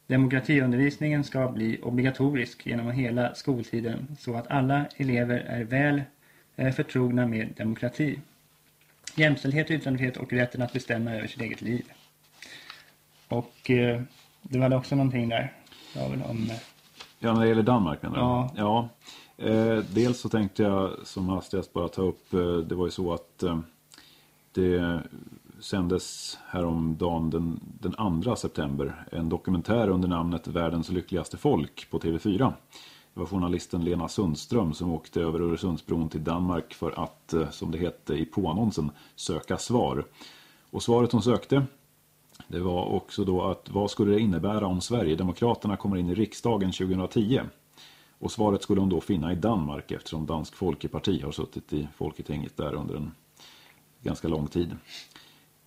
Demokratiundervisningen ska bli obligatorisk genom hela skoltiden så att alla elever är väl förtrogna med demokrati. Jämställdhet, yttrandefrihet och rätten att bestämma över sitt eget liv. Och du hade också någonting där. Ja, om... ja när det gäller Danmark menar du? Ja. ja. Eh, dels så tänkte jag som hastigast bara ta upp, eh, det var ju så att eh, det sändes häromdagen den, den 2 september en dokumentär under namnet Världens lyckligaste folk på TV4. Det var journalisten Lena Sundström som åkte över Öresundsbron till Danmark för att, eh, som det hette i påannonsen, söka svar. Och svaret hon sökte det var också då att vad skulle det innebära om Sverigedemokraterna kommer in i riksdagen 2010? Och svaret skulle hon då finna i Danmark eftersom Dansk Folkeparti har suttit i Folketinget där under en ganska lång tid.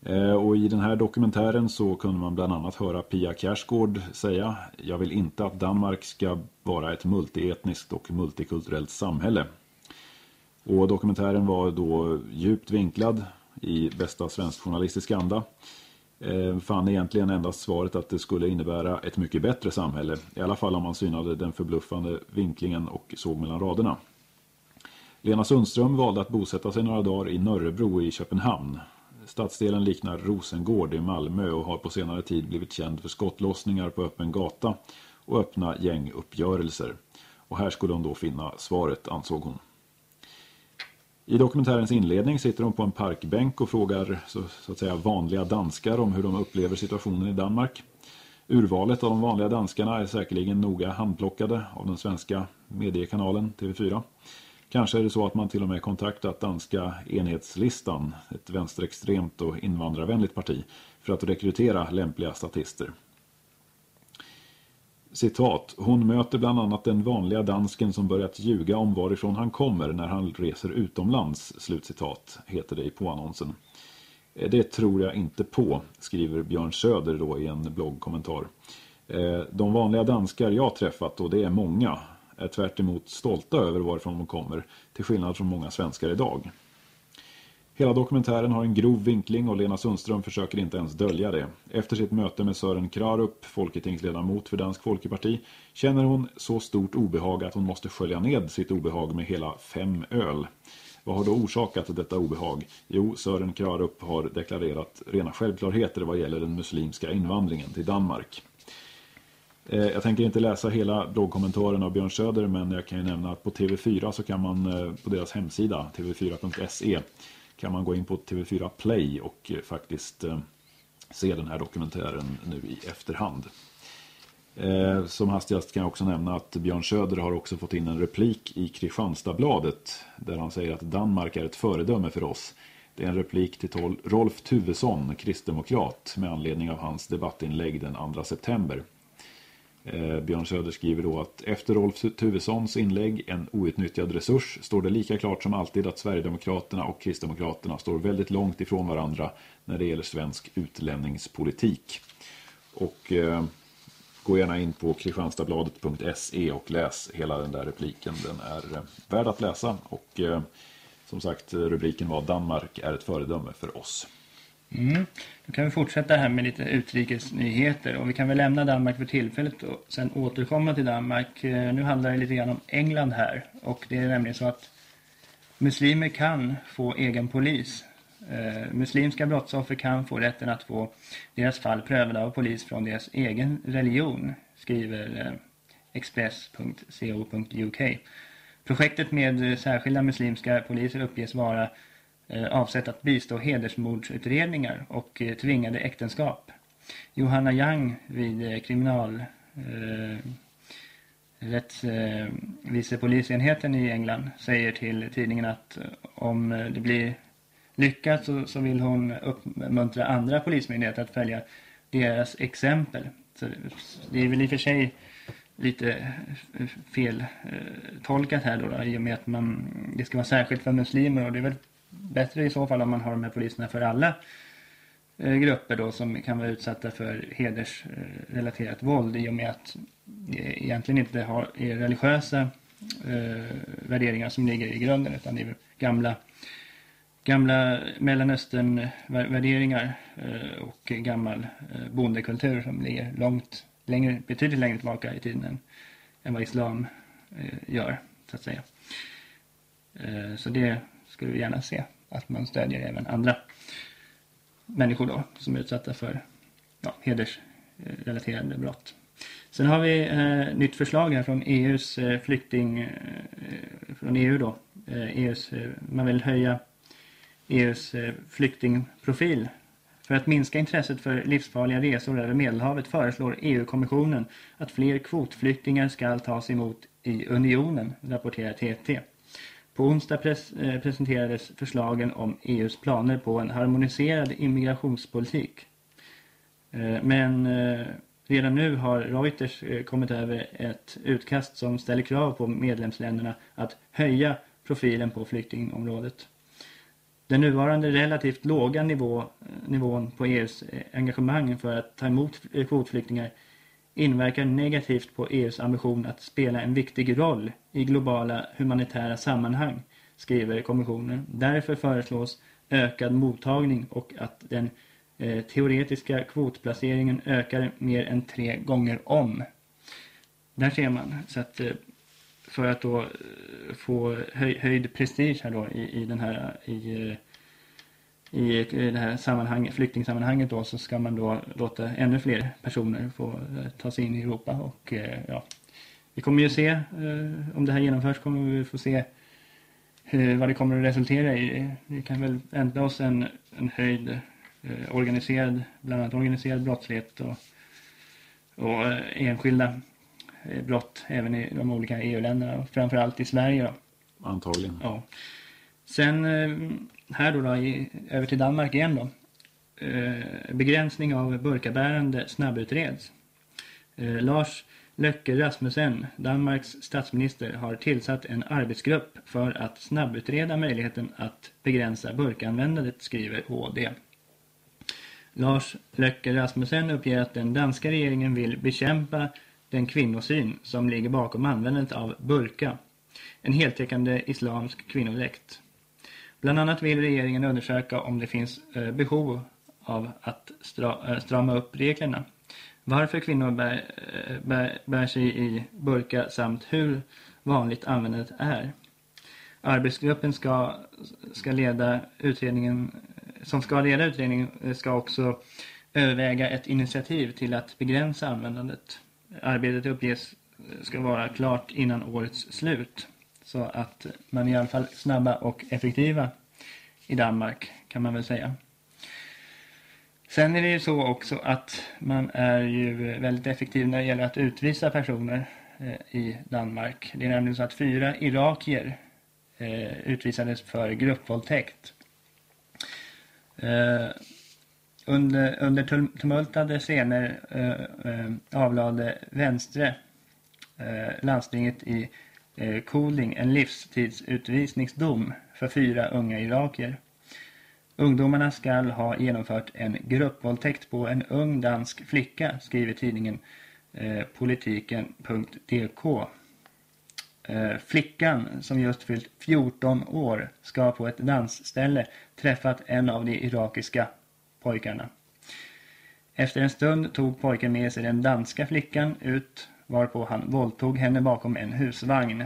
Eh, och i den här dokumentären så kunde man bland annat höra Pia Kersgård säga Jag vill inte att Danmark ska vara ett multietniskt och multikulturellt samhälle. Och dokumentären var då djupt vinklad i bästa svensk journalistisk anda Eh, fann egentligen endast svaret att det skulle innebära ett mycket bättre samhälle. I alla fall om man synade den förbluffande vinklingen och såg mellan raderna. Lena Sundström valde att bosätta sig några dagar i Nörrebro i Köpenhamn. Stadsdelen liknar Rosengård i Malmö och har på senare tid blivit känd för skottlossningar på öppen gata och öppna gänguppgörelser. Och här skulle hon då finna svaret, ansåg hon. I dokumentärens inledning sitter hon på en parkbänk och frågar så, så, att säga vanliga danskar om hur de upplever situationen i Danmark. Urvalet av de vanliga danskarna är säkerligen noga handplockade av den svenska mediekanalen TV4. Kanske är det så att man till och med kontaktat danska enhetslistan, ett vänsterextremt och invandrarvänligt parti, för att rekrytera lämpliga statister. Citat, hon möter bland annat den vanliga dansken som börjat ljuga om varifrån han kommer när han reser utomlands, slutcitat, heter det i påannonsen. Eh, det tror jag inte på, skriver Björn Söder då i en bloggkommentar. Eh, de vanliga danskar jag träffat, och det är många, är tvärt stolta över varifrån de kommer, till skillnad från många svenskar idag. Hela dokumentären har en grov vinkling och Lena Sundström försöker inte ens dölja det. Efter sitt möte med Sören Krarup, folketingsledamot för Dansk Folkeparti, känner hon så stort obehag att hon måste skölja ned sitt obehag med hela fem öl. Vad har då orsakat detta obehag? Jo, Sören Krarup har deklarerat rena självklarheter vad gäller den muslimska invandringen till Danmark. Eh, jag tänker inte läsa hela bloggkommentaren av Björn Söder men jag kan ju nämna att på TV4 så kan man eh, på deras hemsida tv4.se kan man gå in på TV4 Play och eh, faktiskt eh, se den här dokumentären nu i efterhand. Eh, som hastigast kan jag också nämna att Björn Söder har också fått in en replik i Kristianstadsbladet där han säger att Danmark är ett föredöme för oss. Det är en replik till Rolf Tuvesson, kristdemokrat, med anledning av hans debattinlägg den 2 september. Eh, Björn Söder skriver då att efter Rolf Tuvessons inlägg, en outnyttjad resurs, står det lika klart som alltid att Sverigedemokraterna och Kristdemokraterna står väldigt långt ifrån varandra när det gäller svensk utlämningspolitik. Och eh, gå gärna in på kristianstadsbladet.se och läs hela den där repliken. Den är eh, värd att läsa och eh, som sagt rubriken var Danmark är ett föredöme för oss. Mm. Då kan vi fortsätta här med lite utrikesnyheter och vi kan väl lämna Danmark för tillfället och sen återkomma till Danmark. Eh, nu handlar det lite grann om England här och det är nämligen så att muslimer kan få egen polis Eh, muslimska brottsoffer kan få rätten att få deras fall prövade av polis från deras egen religion, skriver eh, express.co.uk. Projektet med eh, särskilda muslimska poliser uppges vara Eh, avsett att bistå hedersmordsutredningar och eh, tvingade äktenskap. Johanna Young vid eh, kriminal polisenheten rättsvicepolisenheten i England säger till tidningen att om det blir lyckat så, så vill hon uppmuntra andra polismyndigheter att följa deras exempel. Så det är väl i och för sig lite fel tolkat här då, då i och med att man, det ska vara särskilt för muslimer och det är väl bättre i så fall om man har de här poliserna för alla eh, grupper då som kan vara utsatta för hedersrelaterat våld i och med att det egentligen inte har, är religiösa eh, värderingar som ligger i grunden utan det är gamla gamla Mellanöstern-värderingar eh, och gammal eh, bondekultur som ligger långt, längre, betydligt längre tillbaka i tiden än, än vad islam eh, gör, så att säga. Eh, så det skulle vi gärna se, att man stödjer även andra människor då, som är utsatta för ja, hedersrelaterade brott. Sen har vi eh, nytt förslag här från EUs eh, flykting, eh, från EU då. Eh, e EUs, eh, man vill höja EUs eh, flyktingprofil. För att minska intresset för livsfarliga resor över Medelhavet föreslår EU-kommissionen att fler kvotflyktingar ska tas emot i unionen, rapporterar TT. På onsdag pres eh, presenterades förslagen om EUs planer på en harmoniserad immigrationspolitik. Eh, men eh, redan nu har Reuters eh, kommit över ett utkast som ställer krav på medlemsländerna att höja profilen på flyktingområdet. Den nuvarande relativt låga nivå, eh, nivån på EUs engagemang för att ta emot kvotflyktingar inverkar negativt på EUs ambition att spela en viktig roll i globala humanitära sammanhang, skriver kommissionen. Därför föreslås ökad mottagning och att den eh, teoretiska kvotplaceringen ökar mer än tre gånger om. Där ser man. Så att eh, för att då eh, få höj, höjd prestige här då i, i den här eh, i, eh, i det här sammanhanget, flyktingsammanhanget då så ska man då låta ännu fler personer få eh, ta sig in i Europa och ja vi kommer ju se om det här genomförs kommer vi få se vad det kommer att resultera i. Vi kan väl vänta oss en, en höjd organiserad, bland annat organiserad brottslighet och, och enskilda Eh, brott även i de olika EU-länderna. Framförallt i Sverige då. Antagligen. Ja. Sen eh, här då, då i, över till Danmark igen då. Eh, begränsning av burkabärande snabbutreds. Eh, Lars Løkke Rasmussen, Danmarks statsminister, har tillsatt en arbetsgrupp för att snabbutreda möjligheten att begränsa burkanvändandet, skriver HD. Lars Løkke Rasmussen uppger att den danska regeringen vill bekämpa den kvinnosyn som ligger bakom användandet av burka, en heltäckande islamsk kvinnodräkt. Bland annat vill regeringen undersöka om det finns eh, behov av att eh, strama upp reglerna. Varför kvinnor bär, eh, bär, bär sig i burka samt hur vanligt användandet är. Arbetsgruppen ska, ska leda utredningen, som ska leda utredningen ska också överväga ett initiativ till att begränsa användandet. Arbetet uppges ska vara klart innan årets slut. Så att man är i alla fall snabba och effektiva i Danmark kan man väl säga. Sen är det ju så också att man är ju väldigt effektiv när det gäller att utvisa personer eh, i Danmark. Det är nämligen så att fyra irakier eh, utvisades för gruppvåldtäkt. Eh, under, under tumultade scener avlade Vänstre landstinget i Eh, Koling en livstidsutvisningsdom för fyra unga irakier. Ungdomarna skall ha genomfört en gruppvåldtäkt på en ung dansk flicka, skriver tidningen eh, politiken.dk. Eh, flickan som just fyllt 14 år ska på ett dansställe träffat en av de irakiska pojkarna. Efter en stund tog pojken med sig den danska flickan ut varpå han våldtog henne bakom en husvagn.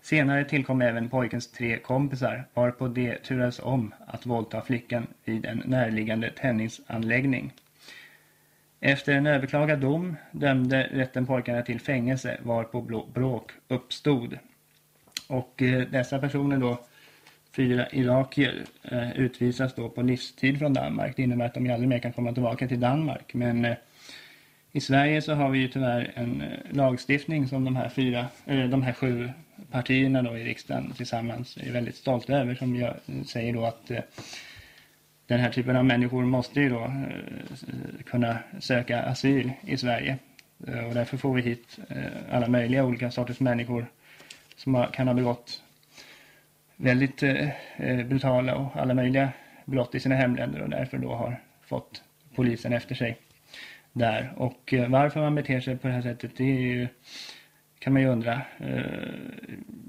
Senare tillkom även pojkens tre kompisar varpå de turades om att våldta flickan vid en närliggande tennisanläggning. Efter en överklagad dom dömde rätten pojkarna till fängelse varpå bråk uppstod. Och eh, dessa personer då, fyra irakier, eh, utvisas då på livstid från Danmark. Det innebär att de aldrig mer kan komma tillbaka till Danmark. Men eh, i Sverige så har vi ju tyvärr en eh, lagstiftning som de här fyra, de här sju partierna då i riksdagen tillsammans är väldigt stolta över som jag säger då att eh, den här typen av människor måste ju då eh, kunna söka asyl i Sverige. Och därför får vi hit alla möjliga olika sorters människor som kan ha begått väldigt brutala och alla möjliga brott i sina hemländer och därför då har fått polisen efter sig där. Och eh, varför man beter sig på det här sättet det är ju, kan man ju undra. Eh,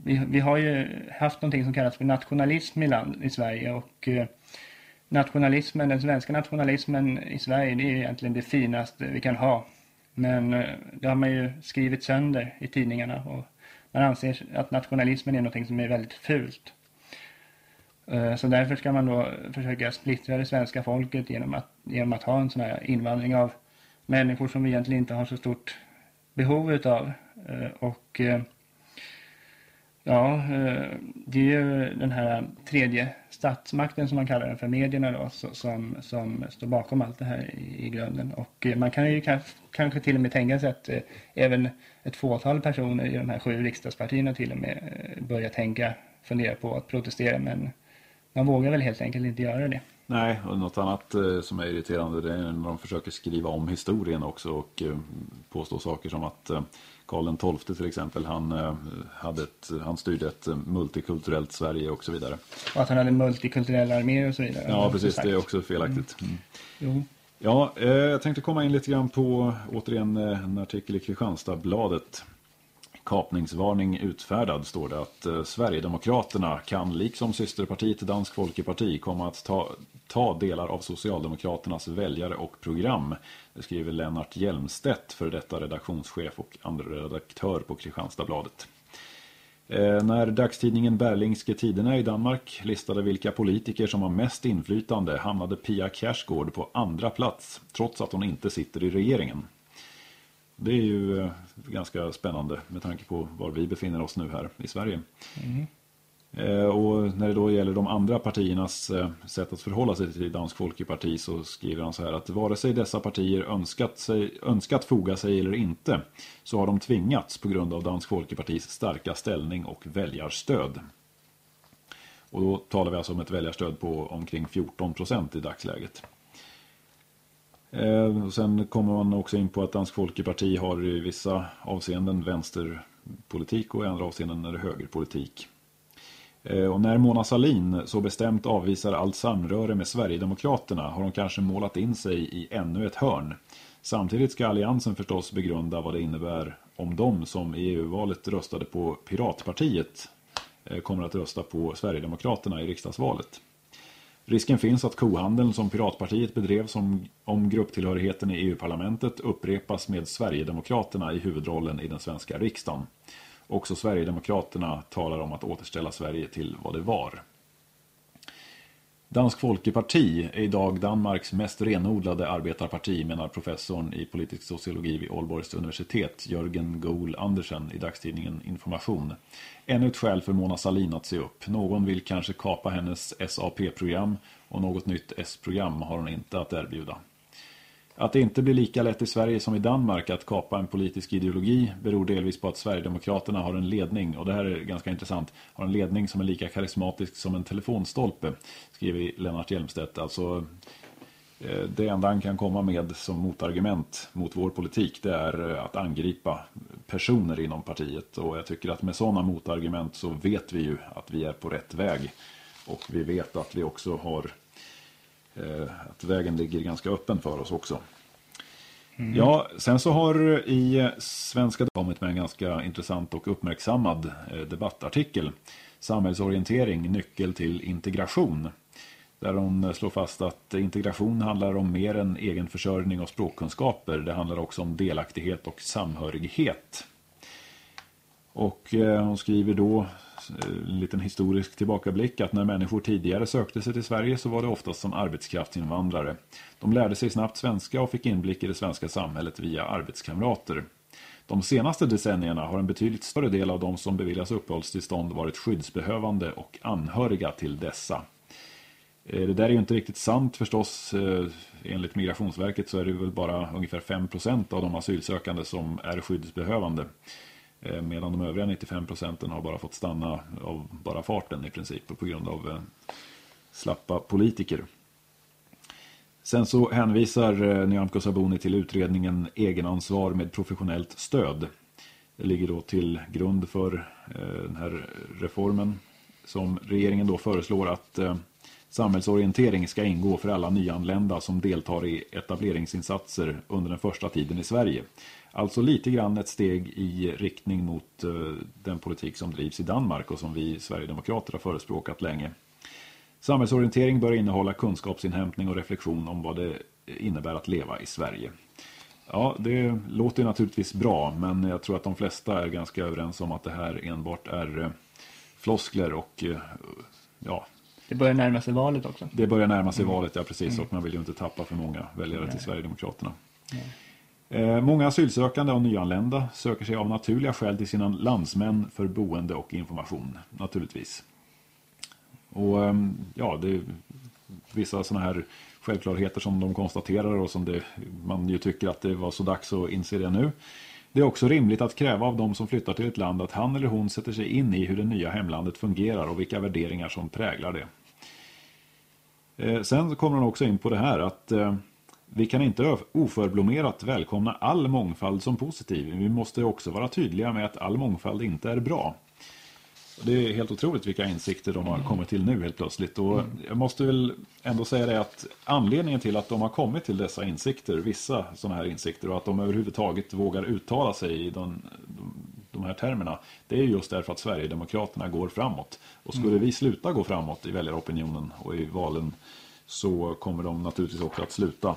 vi, vi har ju haft någonting som kallas för nationalism i, land, i Sverige och eh, nationalismen, den svenska nationalismen i Sverige det är egentligen det finaste vi kan ha. Men det har man ju skrivit sönder i tidningarna och man anser att nationalismen är någonting som är väldigt fult. Så därför ska man då försöka splittra det svenska folket genom att, genom att ha en sån här invandring av människor som vi egentligen inte har så stort behov utav. Eh, och eh, ja, eh, det är ju den här tredje statsmakten som man kallar den för medierna då som, som står bakom allt det här i, i grunden. Och man kan ju kanske till och med tänka sig att även ett fåtal personer i de här sju riksdagspartierna till och med börjar tänka, fundera på att protestera men man vågar väl helt enkelt inte göra det. Nej, och något annat eh, som är irriterande det är när de försöker skriva om historien också och eh, påstå saker som att eh, Karl XII till exempel, han, hade ett, han styrde ett multikulturellt Sverige och så vidare. Och att han hade multikulturella arméer och så vidare. Ja, precis, det är också felaktigt. Mm. Mm. Ja, jag tänkte komma in lite grann på återigen en artikel i Kristianstadsbladet kapningsvarning utfärdad står det att eh, Sverigedemokraterna kan liksom systerpartiet Dansk Folkeparti komma att ta, ta delar av Socialdemokraternas väljare och program. Det skriver Lennart Hjelmstedt, för detta redaktionschef och andra redaktör på Kristianstadsbladet. Eh, när dagstidningen Berlingske Tiderna i Danmark listade vilka politiker som har mest inflytande hamnade Pia Kjaersgaard på andra plats, trots att hon inte sitter i regeringen. Det är ju eh, ganska spännande med tanke på var vi befinner oss nu här i Sverige. Mm. Och när det då gäller de andra partiernas eh, sätt att förhålla sig till Dansk Folkeparti så skriver han så här att vare sig dessa partier önskat, sig, önskat foga sig eller inte så har de tvingats på grund av Dansk Folkepartis starka ställning och väljarstöd. Och då talar vi alltså om ett väljarstöd på omkring 14 procent i dagsläget. Eh, och sen kommer man också in på att Dansk Folkeparti har i vissa avseenden vänsterpolitik och i andra avseenden är det högerpolitik. Eh, och när Mona Salin så bestämt avvisar allt samröre med Sverigedemokraterna har hon kanske målat in sig i ännu ett hörn. Samtidigt ska alliansen förstås begrunda vad det innebär om de som i EU-valet röstade på Piratpartiet eh, kommer att rösta på Sverigedemokraterna i riksdagsvalet. Risken finns att kohandeln som Piratpartiet bedrev som, om grupptillhörigheten i EU-parlamentet upprepas med Sverigedemokraterna i huvudrollen i den svenska riksdagen. Också Sverigedemokraterna talar om att återställa Sverige till vad det var. Dansk Folkeparti är idag Danmarks mest renodlade arbetarparti menar professorn i politisk sociologi vid Aalborgs universitet Jörgen Gohl Andersen i dagstidningen Information. Ännu ett skäl för Mona Salin att se upp. Någon vill kanske kapa hennes SAP-program och något nytt S-program har hon inte att erbjuda. Att det inte blir lika lätt i Sverige som i Danmark att kapa en politisk ideologi beror delvis på att Sverigedemokraterna har en ledning, och det här är ganska intressant, har en ledning som är lika karismatisk som en telefonstolpe, skriver Lennart Hjelmstedt. Alltså, eh, det enda han kan komma med som motargument mot vår politik det är eh, att angripa personer inom partiet. Och jag tycker att med sådana motargument så vet vi ju att vi är på rätt väg. Och vi vet att vi också har att vägen ligger ganska öppen för oss också. Mm. Ja, sen så har i Svenska kommit med en ganska intressant och uppmärksammad eh, debattartikel. Samhällsorientering, nyckel till integration. Där hon slår fast att integration handlar om mer än egen försörjning och språkkunskaper. Det handlar också om delaktighet och samhörighet. Och eh, hon skriver då eh, Eh, en liten historisk tillbakablick att när människor tidigare sökte sig till Sverige så var det oftast som arbetskraftsinvandrare. De lärde sig snabbt svenska och fick inblick i det svenska samhället via arbetskamrater. De senaste decennierna har en betydligt större del av de som beviljas uppehållstillstånd varit skyddsbehövande och anhöriga till dessa. Eh, det där är ju inte riktigt sant förstås. Eh, enligt Migrationsverket så är det väl bara ungefär 5% av de asylsökande som är skyddsbehövande. Eh, medan de övriga 95 procenten har bara fått stanna av bara farten i princip och på grund av eh, slappa politiker. Sen så hänvisar eh, Nyamko Sabuni till utredningen Egenansvar med professionellt stöd. Det ligger då till grund för den här reformen som regeringen då föreslår att Samhällsorientering ska ingå för alla nyanlända som deltar i etableringsinsatser under den första tiden i Sverige. Alltså lite grann ett steg i riktning mot eh, den politik som drivs i Danmark och som vi Sverigedemokrater har förespråkat länge. Samhällsorientering bör innehålla kunskapsinhämtning och reflektion om vad det innebär att leva i Sverige. Ja, det låter naturligtvis bra, men jag tror att de flesta är ganska överens om att det här enbart är eh, floskler och eh, ja, det börjar närma sig valet också. Det börjar närma sig mm. valet, ja precis. Mm. Och man vill ju inte tappa för många väljare Nej. till Sverigedemokraterna. Eh, många asylsökande och nyanlända söker sig av naturliga skäl till sina landsmän för boende och information, naturligtvis. Och eh, ja, det är vissa sådana här självklarheter som de konstaterar och som det, man ju tycker att det var så dags att inse det nu. Det är också rimligt att kräva av de som flyttar till ett land att han eller hon sätter sig in i hur det nya hemlandet fungerar och vilka värderingar som präglar det. Eh, sen kommer hon också in på det här att eh, vi kan inte oförblommerat välkomna all mångfald som positiv. Vi måste också vara tydliga med att all mångfald inte är bra. Det är helt otroligt vilka insikter de har kommit till nu helt plötsligt. Och jag måste väl ändå säga det att anledningen till att de har kommit till dessa insikter, vissa sådana här insikter och att de överhuvudtaget vågar uttala sig i den, de här termerna. Det är just därför att Sverigedemokraterna går framåt. Och skulle mm. vi sluta gå framåt i väljaropinionen och i valen så kommer de naturligtvis också att sluta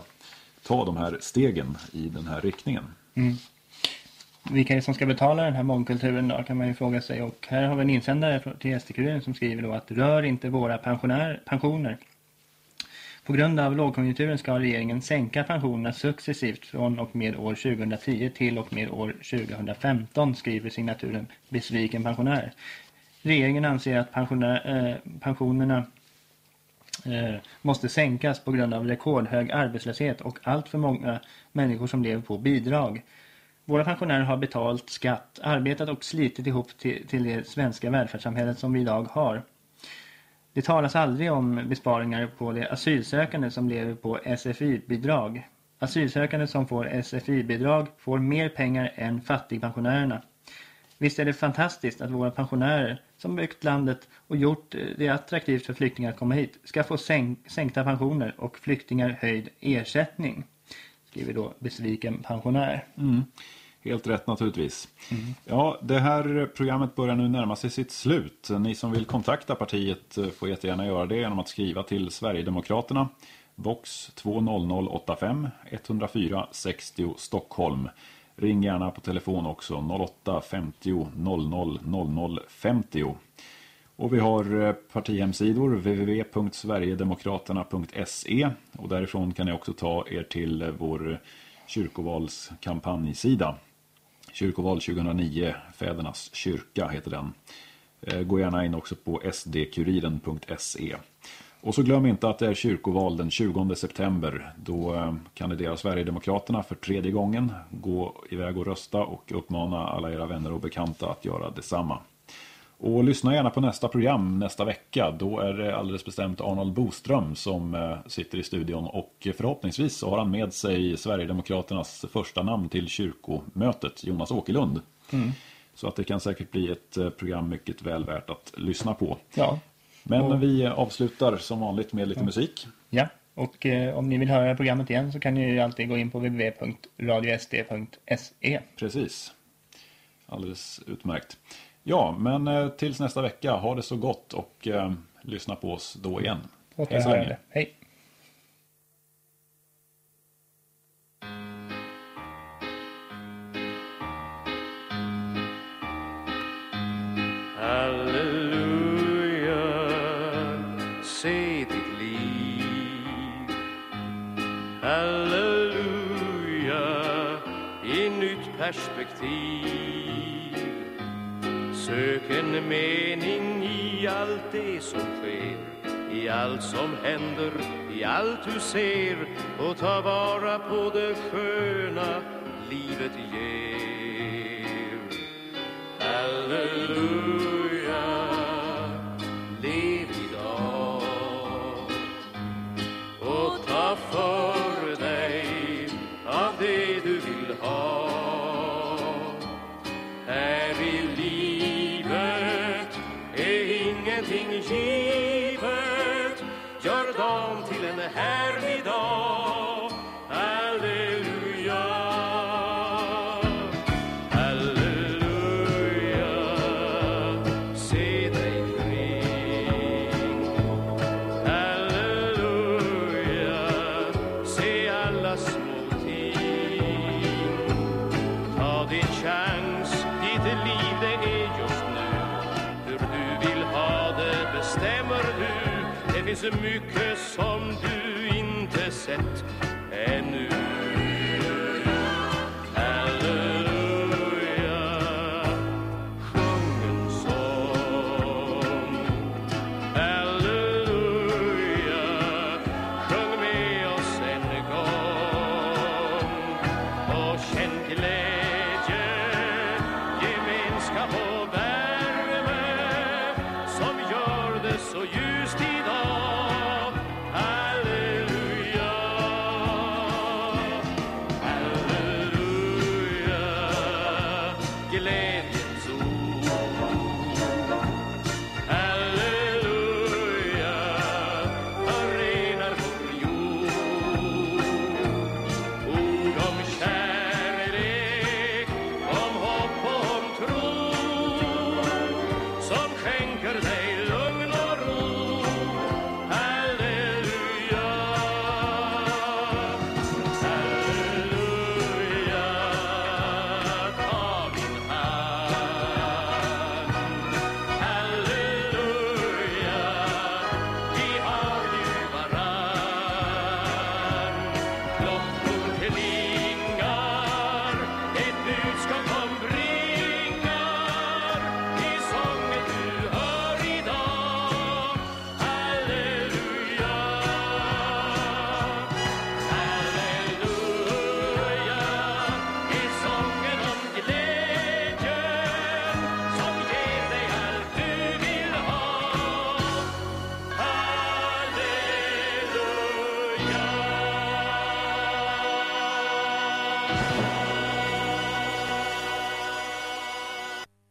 ta de här stegen i den här riktningen. Mm. Vilka är det som ska betala den här mångkulturen då kan man ju fråga sig. Och här har vi en insändare till SD-kuriren som skriver då att rör inte våra pensioner. På grund av lågkonjunkturen ska regeringen sänka pensionerna successivt från och med år 2010 till och med år 2015 skriver signaturen Besviken pensionär. Regeringen anser att eh, pensionerna eh, måste sänkas på grund av rekordhög arbetslöshet och allt för många människor som lever på bidrag. Våra pensionärer har betalt skatt, arbetat och slitit ihop till, till det svenska välfärdssamhället som vi idag har. Det talas aldrig om besparingar på de asylsökande som lever på SFI-bidrag. Asylsökande som får SFI-bidrag får mer pengar än fattigpensionärerna. Visst är det fantastiskt att våra pensionärer som byggt landet och gjort det attraktivt för flyktingar att komma hit ska få sänk sänkta pensioner och flyktingar höjd ersättning. Skriver då besviken pensionär. Mm. Helt rätt naturligtvis. Mm. Ja, det här programmet börjar nu närma sig sitt slut. Ni som vill kontakta partiet eh, får jättegärna göra det genom att skriva till Sverigedemokraterna. Box 20085 104 60 Stockholm. Ring gärna på telefon också 08 50 00 00 50. Och vi har eh, partihemsidor www.sverigedemokraterna.se och därifrån kan ni också ta er till eh, vår kyrkovalskampanjsida. Kyrkoval 2009, Fädernas kyrka heter den. Eh, gå gärna in också på sdkuriren.se. Och så glöm inte att det är kyrkoval den 20 september. Då eh, kandiderar Sverigedemokraterna för tredje gången. Gå iväg och rösta och uppmana alla era vänner och bekanta att göra detsamma. Och lyssna gärna på nästa program nästa vecka. Då är det alldeles bestämt Arnold Boström som eh, sitter i studion. Och förhoppningsvis så har han med sig Sverigedemokraternas första namn till kyrkomötet, Jonas Åkerlund. Mm. Så att det kan säkert bli ett eh, program mycket väl värt att lyssna på. Ja. Men och... vi avslutar som vanligt med lite ja. musik. Ja, och eh, om ni vill höra programmet igen så kan ni alltid gå in på www.radiosd.se. Precis. Alldeles utmärkt. Ja, men eh, tills nästa vecka, ha det så gott och eh, lyssna på oss då igen. Hej så länge. Hej. Halleluja, se ditt liv. Halleluja, i nytt perspektiv. Sök en mening i allt det som sker i allt som händer, i allt du ser och ta vara på det sköna livet ger. Halleluja sett ännu